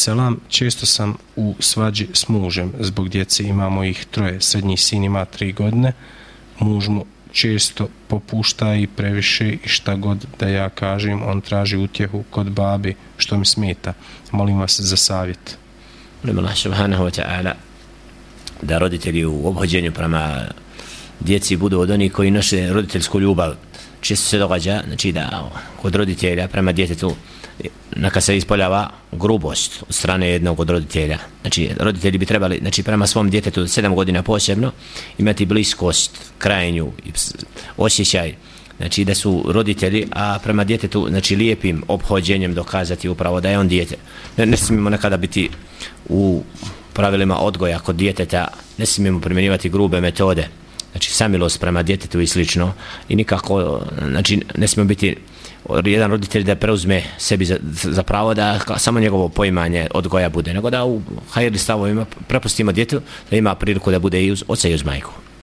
selam, često sam u svađi s mužem zbog djece, imamo ih troje, srednji sin ima tri godine, muž mu često popušta i previše i šta god da ja kažem, on traži utjehu kod babi, što mi smeta. Molim vas za savjet. Molim Allah subhanahu wa ta'ala da roditelji u obhođenju prema djeci budu od onih koji noše roditeljsku ljubav. Često se događa, znači da kod roditelja prema djetetu neka se ispoljava grubost od strane jednog od roditelja. Znači, roditelji bi trebali, znači, prema svom djetetu sedam godina posebno, imati bliskost, krajnju, osjećaj, znači, da su roditelji, a prema djetetu, znači, lijepim obhođenjem dokazati upravo da je on djete. Ne, ne smijemo nekada biti u pravilima odgoja kod djeteta, ne smijemo primjenjivati grube metode, znači, samilost prema djetetu i slično, i nikako, znači, ne smije biti jedan roditelj da preuzme sebi za, za pravo da samo njegovo poimanje odgoja bude, nego da u hajeri stavovima prepustimo djetu da ima priliku da bude i uz oca i uz majku.